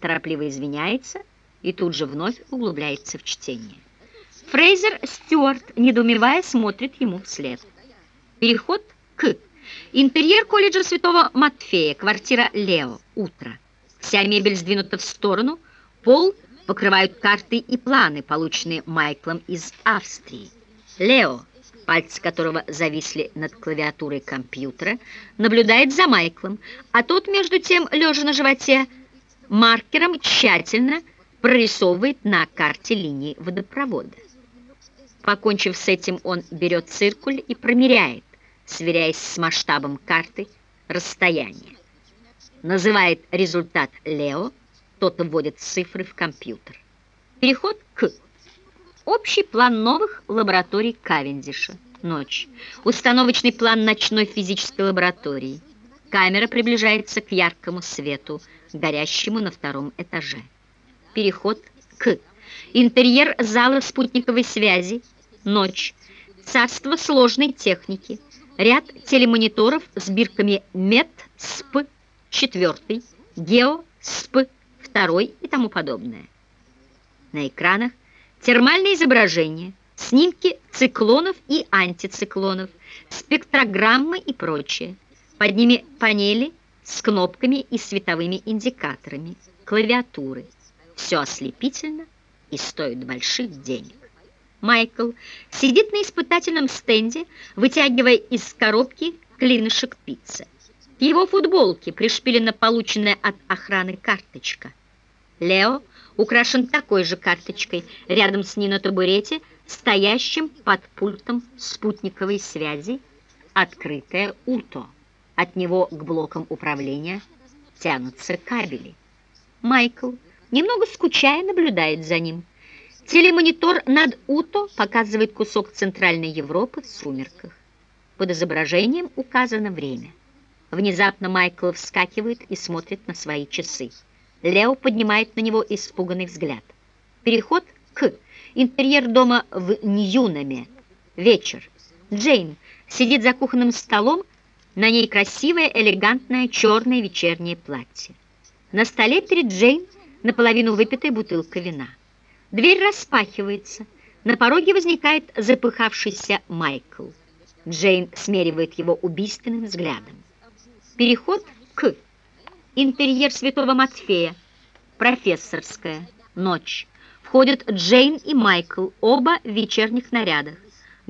Торопливо извиняется и тут же вновь углубляется в чтение. Фрейзер Стюарт, недоумевая, смотрит ему вслед. Переход к интерьер колледжа Святого Матфея, квартира Лео, утро. Вся мебель сдвинута в сторону, пол покрывают карты и планы, полученные Майклом из Австрии. Лео, пальцы которого зависли над клавиатурой компьютера, наблюдает за Майклом, а тот, между тем, лежа на животе, маркером тщательно прорисовывает на карте линии водопровода. Покончив с этим, он берет циркуль и промеряет, сверяясь с масштабом карты, расстояние. Называет результат Лео, тот вводит цифры в компьютер. Переход к общий план новых лабораторий Кавендиша. Ночь. Установочный план ночной физической лаборатории. Камера приближается к яркому свету, горящему на втором этаже. Переход к интерьер зала спутниковой связи, ночь, царство сложной техники, ряд телемониторов с бирками МЕТ, СП, 4, ГЕО, СП, 2 и тому подобное. На экранах термальные изображения, снимки циклонов и антициклонов, спектрограммы и прочее. Под ними панели с кнопками и световыми индикаторами, клавиатуры. Все ослепительно и стоит больших денег. Майкл сидит на испытательном стенде, вытягивая из коробки клинышек пиццы. К его футболке пришпилена полученная от охраны карточка. Лео украшен такой же карточкой, рядом с ней на табурете, стоящим под пультом спутниковой связи, открытая УТО. От него к блокам управления тянутся кабели. Майкл, немного скучая, наблюдает за ним. Телемонитор над УТО показывает кусок Центральной Европы в сумерках. Под изображением указано время. Внезапно Майкл вскакивает и смотрит на свои часы. Лео поднимает на него испуганный взгляд. Переход к интерьер дома в Ньюнаме. Вечер. Джейн сидит за кухонным столом на ней красивое, элегантное черное вечернее платье. На столе перед Джейн наполовину выпитая бутылка вина. Дверь распахивается. На пороге возникает запыхавшийся Майкл. Джейн смеривает его убийственным взглядом. Переход к интерьер Святого Матфея, профессорская, ночь. Входят Джейн и Майкл, оба в вечерних нарядах.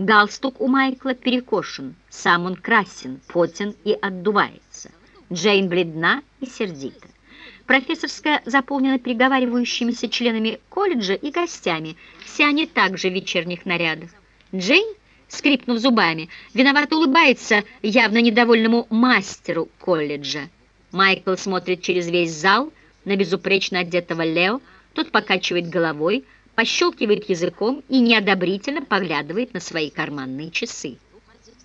Галстук у Майкла перекошен, сам он красен, потен и отдувается. Джейн бледна и сердита. Профессорская заполнена переговаривающимися членами колледжа и гостями. Все они также в вечерних нарядах. Джейн, скрипнув зубами, виновато улыбается явно недовольному мастеру колледжа. Майкл смотрит через весь зал на безупречно одетого Лео, тот покачивает головой, пощелкивает языком и неодобрительно поглядывает на свои карманные часы.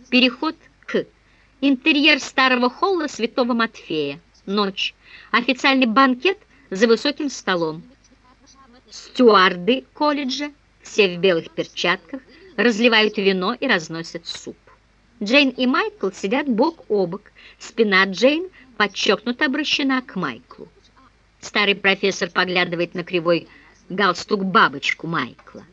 Переход к интерьер старого холла Святого Матфея. Ночь. Официальный банкет за высоким столом. Стюарды колледжа, все в белых перчатках, разливают вино и разносят суп. Джейн и Майкл сидят бок о бок. Спина Джейн подчеркнуто обращена к Майклу. Старый профессор поглядывает на кривой галстук-бабочку Майкла.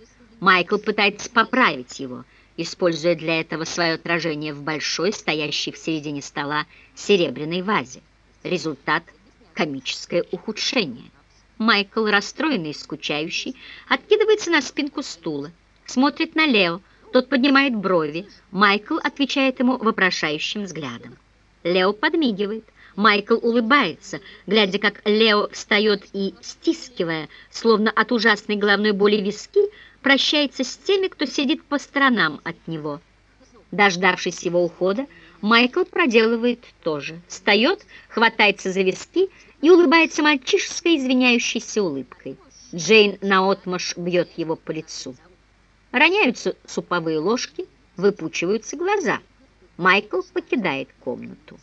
Майкл пытается поправить его, используя для этого свое отражение в большой, стоящей в середине стола, серебряной вазе. Результат – комическое ухудшение. Майкл, расстроенный и скучающий, откидывается на спинку стула, смотрит на Лео, тот поднимает брови, Майкл отвечает ему вопрошающим взглядом. Лео подмигивает. Майкл улыбается, глядя, как Лео встает и, стискивая, словно от ужасной головной боли виски, прощается с теми, кто сидит по сторонам от него. Дождавшись его ухода, Майкл проделывает то же. Встает, хватается за виски и улыбается мальчишеской извиняющейся улыбкой. Джейн наотмашь бьет его по лицу. Роняются суповые ложки, выпучиваются глаза. Майкл покидает комнату.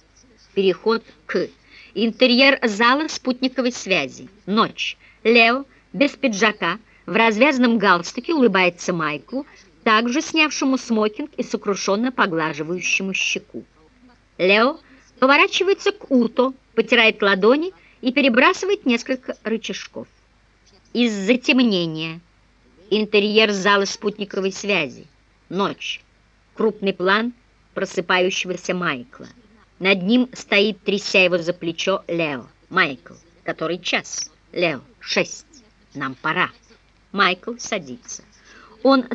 Переход к интерьер зала спутниковой связи. Ночь. Лео без пиджака, в развязанном галстуке улыбается Майклу, также снявшему смокинг и сокрушенно поглаживающему щеку. Лео поворачивается к Уто, потирает ладони и перебрасывает несколько рычажков. Из затемнения. Интерьер зала спутниковой связи. Ночь. Крупный план просыпающегося Майкла. Над ним стоит, тряся его за плечо, Лео. Майкл. Который час? Лео. Шесть. Нам пора. Майкл садится. Он